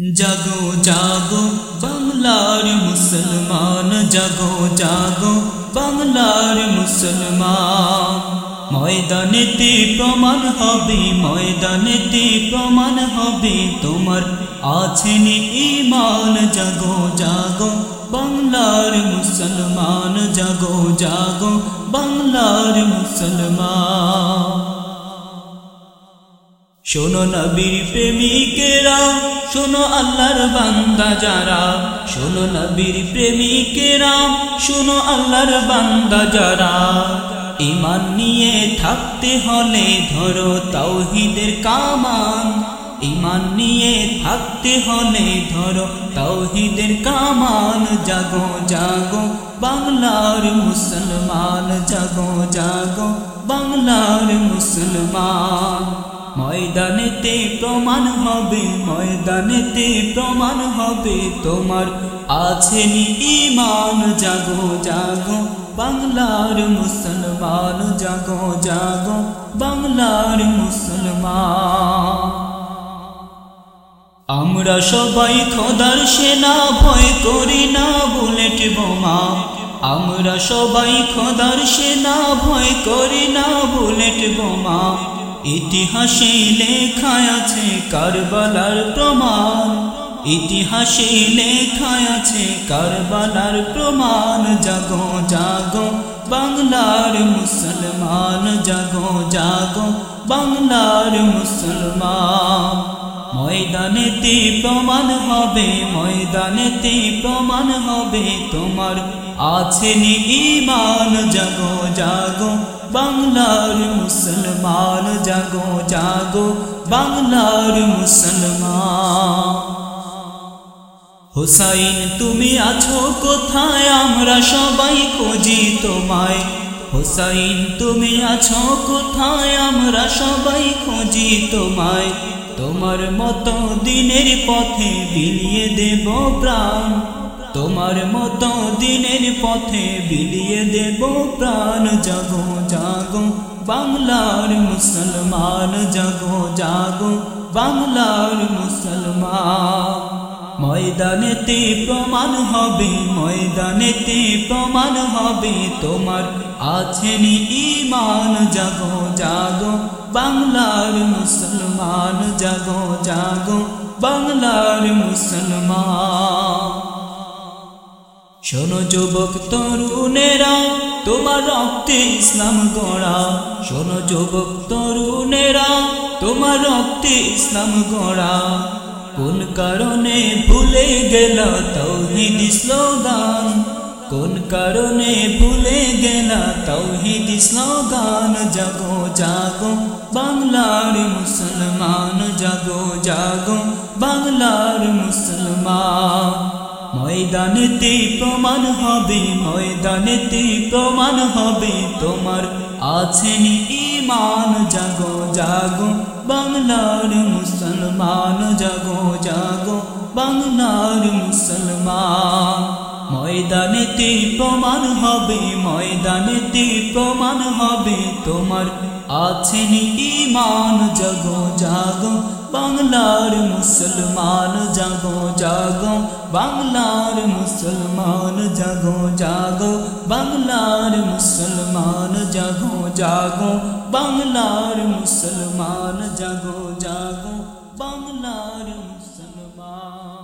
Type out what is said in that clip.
জাগো জাগো বাংলার মুসলমান জাগো জাগো বাংলার মুসলমান ময়দানেতে প্রমাণ হবে ময়দানেতে প্রমাণ হবে। তোমার আছেন ইমান জাগো জাগো, বাংলার মুসলমান। জাগো জাগো, বাংলার মুসলমান। শোনো নবীর প্রেমিকেরা, শোনো আল্লাহর বান্দা যারা। শোনো নবীর প্রেমিকেরা, শোনো আল্লাহর বান্দা যারা। ইমান নিয়ে থাকতে হলে ধরো তাওহিদের কামান। ইমান নিয়ে থাকতে হলে ধরো তাওহিদের কামান। জাগো জাগো, বাংলার মুসলমান, জাগো জাগো, বাংলার মুসলমান। ময়দানেতে প্রমাণ হবে, ময়দানেতে প্রমাণ হবে, তোমার আছে ইমান জাগো জাগো, বাংলার মুসলমান, জাগো জাগো, বাংলার মুসলমান। আমরা সবাই খোদার সেনা, ভয় করি না বুলেট বোমা। আমরা সবাই খোদার সেনা, ভয় করি না বুলেট বোমা। ইতিহাসে লেখা আছে কারবালার প্রমাণ। ইতিহাসে লেখা আছে কারবালার প্রমাণ। জাগো জাগো, বাংলার মুসলমান। জাগো জাগো, বাংলার মুসলমান। ময়দানেতে প্রমাণ হবে, ময়দানেতে প্রমাণ হবে। তোমার আছেন ইমান জাগো জাগো বাংলার মুসলমান, জাগো জাগো, বাংলার মুসলমান। হুসাইন, তুমি আছো কোথায়? আমরা সবাই খুঁজি তোমায়। হুসাইন, তুমি আছো কোথায়? আমরা সবাই খুঁজি তোমায়। তোমার মতো দিনের পথে বিলিয়ে দেব প্রাণ। তোমার মতো দিনের পথে বিলিয়ে দেব প্রাণ, জাগো জাগো। বাংলার মুসলমান, জাগো জাগো। বাংলার মুসলমান। ময়দানেতে প্রমাণ হবে, ময়দানেতে প্রমাণ হবে। তোমার আছেন ইমান জাগো জাগো। বাংলার মুসলমান, জাগো জাগো। বাংলার মুসলমান। শোনো যুবক তরুণেরা, তোমার রক্তে ইসলাম গড়া। শোনো যুবক তরুণেরা, তোমার রক্তে ইসলাম গড়া। কোন কারণে ভুলে গেল তৌহিদ স্লোগান? কোন কারণে ভুলে গেল তৌহিদ স্লোগান? জাগো জাগো, বাংলার মুসলমান, জাগো জাগো, বাংলার মুসলমান। ময়দানেতে প্রমাণ হবে ময়দানেতে প্রমাণ হবে। তোমার আছেন ইমান জাগো জাগো। বাংলার মুসলমান, জাগো জাগো। বাংলার মুসলমান। ময়দানেতে প্রমাণ হবে ময়দানেতে প্রমাণ হবে। তোমার আছেন ইমান জাগো জাগো। بنگل مسلمان جگو جاگو بنگل مسلمان جگہ جاگ بنگل مسلمان جگہ جاگو بنگل مسلمان جگہ جاگ بنگل مسلمان